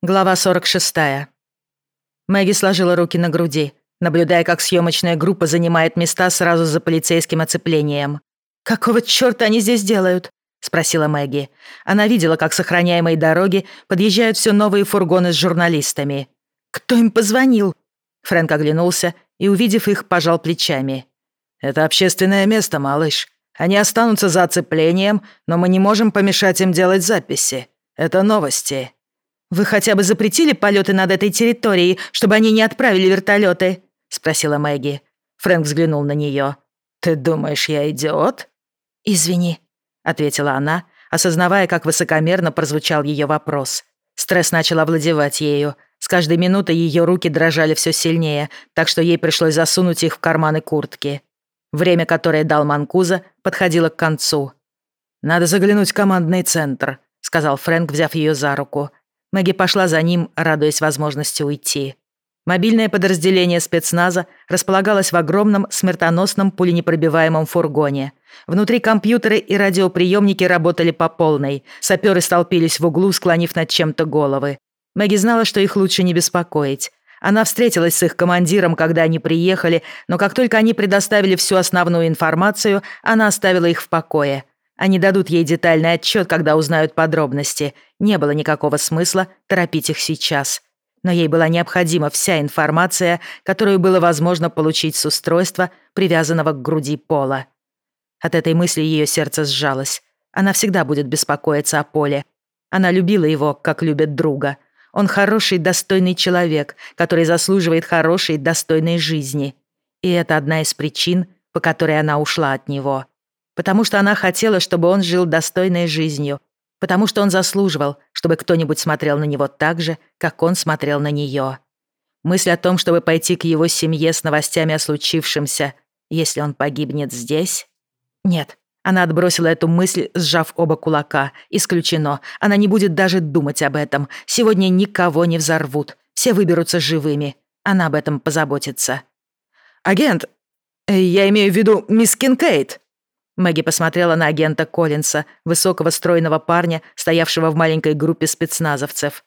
Глава 46. Мэгги сложила руки на груди, наблюдая, как съемочная группа занимает места сразу за полицейским оцеплением. «Какого чёрта они здесь делают?» — спросила Мэгги. Она видела, как с охраняемой дороги подъезжают все новые фургоны с журналистами. «Кто им позвонил?» Фрэнк оглянулся и, увидев их, пожал плечами. «Это общественное место, малыш. Они останутся за оцеплением, но мы не можем помешать им делать записи. Это новости». «Вы хотя бы запретили полеты над этой территорией, чтобы они не отправили вертолеты? спросила Мэгги. Фрэнк взглянул на нее. «Ты думаешь, я идиот?» «Извини», — ответила она, осознавая, как высокомерно прозвучал ее вопрос. Стресс начал овладевать ею. С каждой минутой ее руки дрожали все сильнее, так что ей пришлось засунуть их в карманы куртки. Время, которое дал Манкуза, подходило к концу. «Надо заглянуть в командный центр», — сказал Фрэнк, взяв ее за руку. Мэгги пошла за ним, радуясь возможности уйти. Мобильное подразделение спецназа располагалось в огромном смертоносном пуленепробиваемом фургоне. Внутри компьютеры и радиоприемники работали по полной. Саперы столпились в углу, склонив над чем-то головы. Мэгги знала, что их лучше не беспокоить. Она встретилась с их командиром, когда они приехали, но как только они предоставили всю основную информацию, она оставила их в покое. Они дадут ей детальный отчет, когда узнают подробности. Не было никакого смысла торопить их сейчас. Но ей была необходима вся информация, которую было возможно получить с устройства, привязанного к груди Пола. От этой мысли ее сердце сжалось. Она всегда будет беспокоиться о Поле. Она любила его, как любит друга. Он хороший, достойный человек, который заслуживает хорошей, достойной жизни. И это одна из причин, по которой она ушла от него потому что она хотела, чтобы он жил достойной жизнью, потому что он заслуживал, чтобы кто-нибудь смотрел на него так же, как он смотрел на нее. Мысль о том, чтобы пойти к его семье с новостями о случившемся, если он погибнет здесь? Нет, она отбросила эту мысль, сжав оба кулака. Исключено. Она не будет даже думать об этом. Сегодня никого не взорвут. Все выберутся живыми. Она об этом позаботится. «Агент, я имею в виду мисс Кинкейт», Мэгги посмотрела на агента Коллинса, высокого стройного парня, стоявшего в маленькой группе спецназовцев.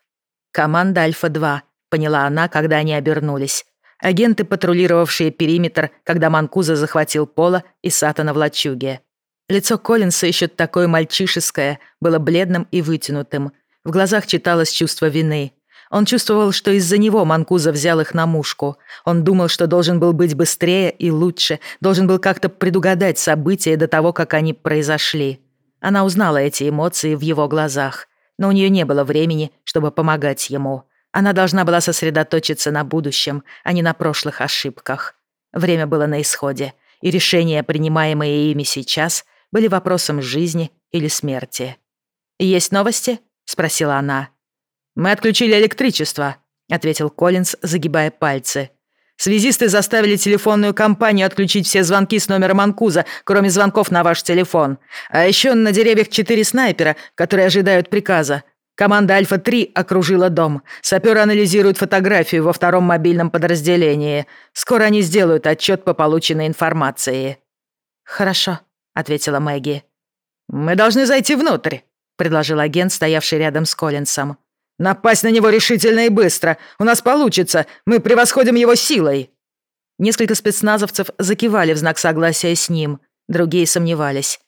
«Команда Альфа-2», — поняла она, когда они обернулись. Агенты, патрулировавшие периметр, когда Манкуза захватил Пола и Сатана в лачуге. Лицо Коллинса, еще такое мальчишеское, было бледным и вытянутым. В глазах читалось чувство вины. Он чувствовал, что из-за него Манкуза взял их на мушку. Он думал, что должен был быть быстрее и лучше, должен был как-то предугадать события до того, как они произошли. Она узнала эти эмоции в его глазах, но у нее не было времени, чтобы помогать ему. Она должна была сосредоточиться на будущем, а не на прошлых ошибках. Время было на исходе, и решения, принимаемые ими сейчас, были вопросом жизни или смерти. «Есть новости?» — спросила она. «Мы отключили электричество», — ответил Коллинз, загибая пальцы. «Связисты заставили телефонную компанию отключить все звонки с номера Манкуза, кроме звонков на ваш телефон. А еще на деревьях четыре снайпера, которые ожидают приказа. Команда Альфа-3 окружила дом. Саперы анализируют фотографию во втором мобильном подразделении. Скоро они сделают отчет по полученной информации». «Хорошо», — ответила Мэгги. «Мы должны зайти внутрь», — предложил агент, стоявший рядом с Коллинсом. Напасть на него решительно и быстро. У нас получится. Мы превосходим его силой». Несколько спецназовцев закивали в знак согласия с ним. Другие сомневались.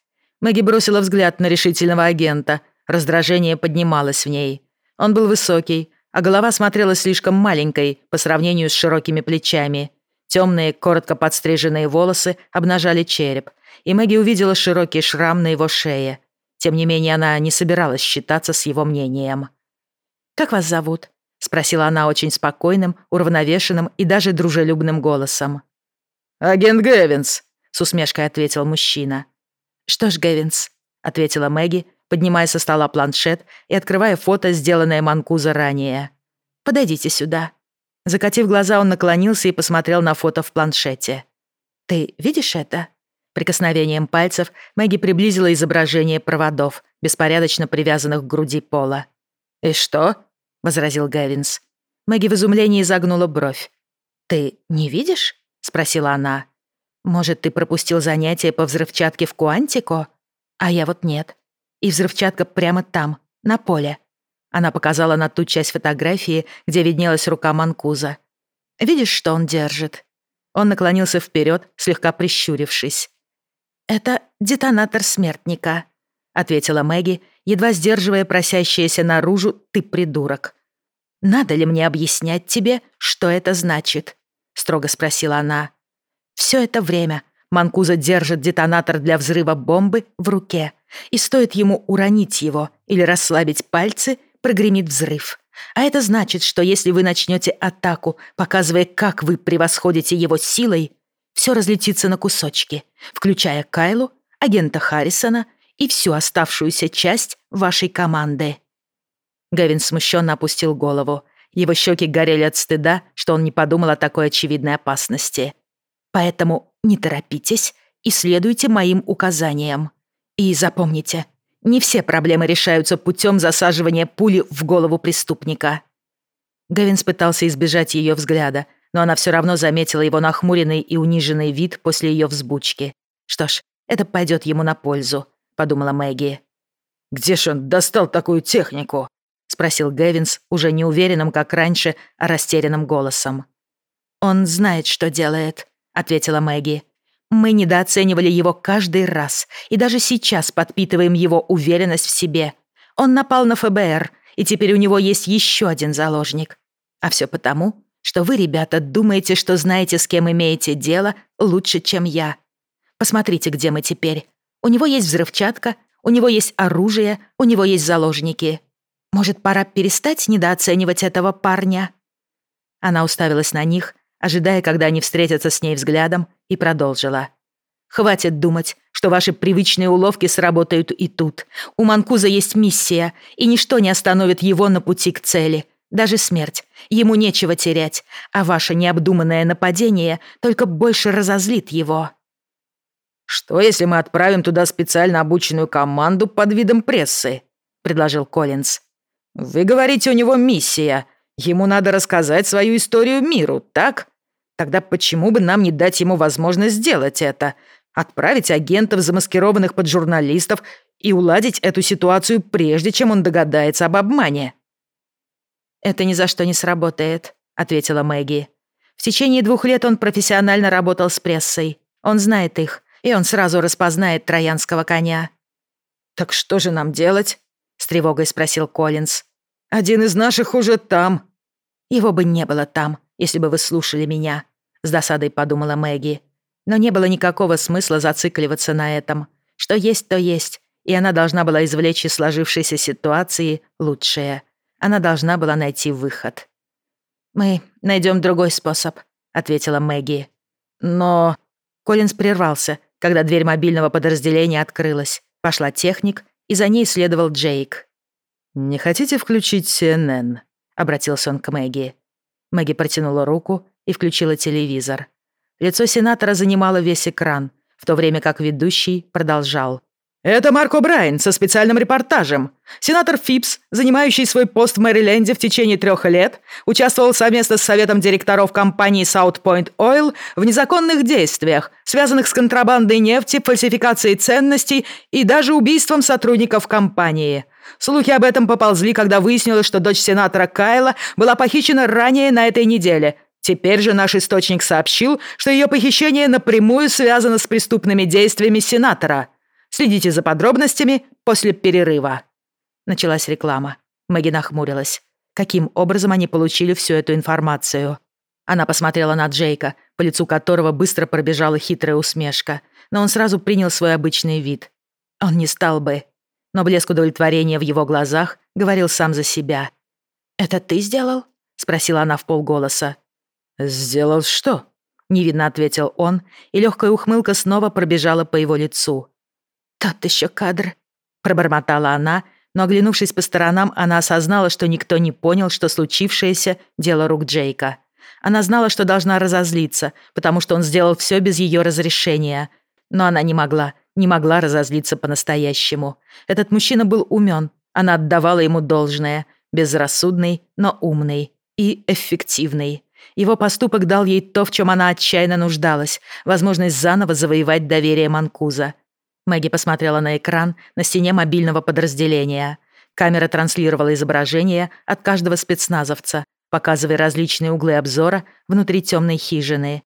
Мэгги бросила взгляд на решительного агента. Раздражение поднималось в ней. Он был высокий, а голова смотрела слишком маленькой по сравнению с широкими плечами. Темные, коротко подстриженные волосы обнажали череп, и Мэгги увидела широкий шрам на его шее. Тем не менее, она не собиралась считаться с его мнением. «Как вас зовут?» — спросила она очень спокойным, уравновешенным и даже дружелюбным голосом. «Агент Гэвинс», — с усмешкой ответил мужчина. «Что ж, Гэвинс», — ответила Мэгги, поднимая со стола планшет и открывая фото, сделанное Манкуза ранее. «Подойдите сюда». Закатив глаза, он наклонился и посмотрел на фото в планшете. «Ты видишь это?» Прикосновением пальцев Мэгги приблизила изображение проводов, беспорядочно привязанных к груди пола. «И что?» — возразил Гэвинс. Мэгги в изумлении загнула бровь. «Ты не видишь?» — спросила она. «Может, ты пропустил занятие по взрывчатке в Куантико? А я вот нет. И взрывчатка прямо там, на поле». Она показала на ту часть фотографии, где виднелась рука Манкуза. «Видишь, что он держит?» Он наклонился вперед, слегка прищурившись. «Это детонатор смертника», — ответила Мэгги, едва сдерживая просящееся наружу «ты придурок». «Надо ли мне объяснять тебе, что это значит?» — строго спросила она. «Все это время Манкуза держит детонатор для взрыва бомбы в руке, и стоит ему уронить его или расслабить пальцы, прогремит взрыв. А это значит, что если вы начнете атаку, показывая, как вы превосходите его силой, все разлетится на кусочки, включая Кайлу, агента Харрисона и всю оставшуюся часть вашей команды. Гэвин смущенно опустил голову. Его щеки горели от стыда, что он не подумал о такой очевидной опасности. Поэтому не торопитесь и следуйте моим указаниям. И запомните, не все проблемы решаются путем засаживания пули в голову преступника. Гэвин пытался избежать ее взгляда, но она все равно заметила его нахмуренный и униженный вид после ее взбучки. Что ж, это пойдет ему на пользу, подумала Мэгги. «Где ж он достал такую технику?» — спросил Гэвинс, уже не уверенным, как раньше, а растерянным голосом. «Он знает, что делает», — ответила Мэгги. Мы недооценивали его каждый раз и даже сейчас подпитываем его уверенность в себе. Он напал на ФБР, и теперь у него есть еще один заложник. А все потому, что вы, ребята, думаете, что знаете, с кем имеете дело, лучше, чем я. Посмотрите, где мы теперь. У него есть взрывчатка, у него есть оружие, у него есть заложники. Может, пора перестать недооценивать этого парня?» Она уставилась на них, ожидая, когда они встретятся с ней взглядом, и продолжила. «Хватит думать, что ваши привычные уловки сработают и тут. У Манкуза есть миссия, и ничто не остановит его на пути к цели. Даже смерть. Ему нечего терять, а ваше необдуманное нападение только больше разозлит его». «Что, если мы отправим туда специально обученную команду под видом прессы?» — предложил Коллинз. «Вы говорите, у него миссия. Ему надо рассказать свою историю миру, так? Тогда почему бы нам не дать ему возможность сделать это? Отправить агентов, замаскированных под журналистов, и уладить эту ситуацию, прежде чем он догадается об обмане?» «Это ни за что не сработает», — ответила Мэгги. «В течение двух лет он профессионально работал с прессой. Он знает их, и он сразу распознает троянского коня». «Так что же нам делать?» — с тревогой спросил Коллинз. «Один из наших уже там». «Его бы не было там, если бы вы слушали меня», — с досадой подумала Мэгги. Но не было никакого смысла зацикливаться на этом. Что есть, то есть, и она должна была извлечь из сложившейся ситуации лучшее. Она должна была найти выход. «Мы найдем другой способ», — ответила Мэгги. «Но...» Коллинз прервался, когда дверь мобильного подразделения открылась. Пошла техник, и за ней следовал Джейк. «Не хотите включить CNN?» — обратился он к Мэгги. Мэгги протянула руку и включила телевизор. Лицо сенатора занимало весь экран, в то время как ведущий продолжал. Это Марко Брайан со специальным репортажем. Сенатор Фипс, занимающий свой пост в Мэриленде в течение трех лет, участвовал совместно с советом директоров компании South Point Oil в незаконных действиях, связанных с контрабандой нефти, фальсификацией ценностей и даже убийством сотрудников компании. Слухи об этом поползли, когда выяснилось, что дочь сенатора Кайла была похищена ранее на этой неделе. Теперь же наш источник сообщил, что ее похищение напрямую связано с преступными действиями сенатора. Следите за подробностями после перерыва». Началась реклама. Мэгги нахмурилась. Каким образом они получили всю эту информацию? Она посмотрела на Джейка, по лицу которого быстро пробежала хитрая усмешка, но он сразу принял свой обычный вид. Он не стал бы. Но блеск удовлетворения в его глазах говорил сам за себя. «Это ты сделал?» — спросила она в полголоса. «Сделал что?» — невидно ответил он, и легкая ухмылка снова пробежала по его лицу. «Тот еще кадр», — пробормотала она, но, оглянувшись по сторонам, она осознала, что никто не понял, что случившееся — дело рук Джейка. Она знала, что должна разозлиться, потому что он сделал все без ее разрешения. Но она не могла, не могла разозлиться по-настоящему. Этот мужчина был умен, она отдавала ему должное, безрассудный, но умный и эффективный. Его поступок дал ей то, в чем она отчаянно нуждалась, возможность заново завоевать доверие Манкуза. Мэгги посмотрела на экран на стене мобильного подразделения. Камера транслировала изображение от каждого спецназовца, показывая различные углы обзора внутри темной хижины.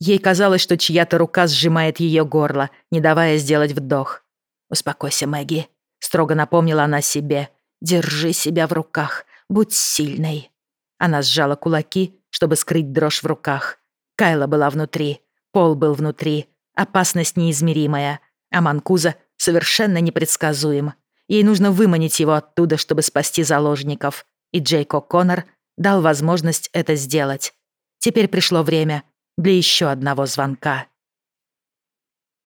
Ей казалось, что чья-то рука сжимает ее горло, не давая сделать вдох. «Успокойся, Мэгги», — строго напомнила она себе. «Держи себя в руках, будь сильной». Она сжала кулаки, чтобы скрыть дрожь в руках. Кайла была внутри, Пол был внутри, опасность неизмеримая, а Манкуза совершенно непредсказуем. Ей нужно выманить его оттуда, чтобы спасти заложников. И Джейк О'Коннор дал возможность это сделать. Теперь пришло время для еще одного звонка.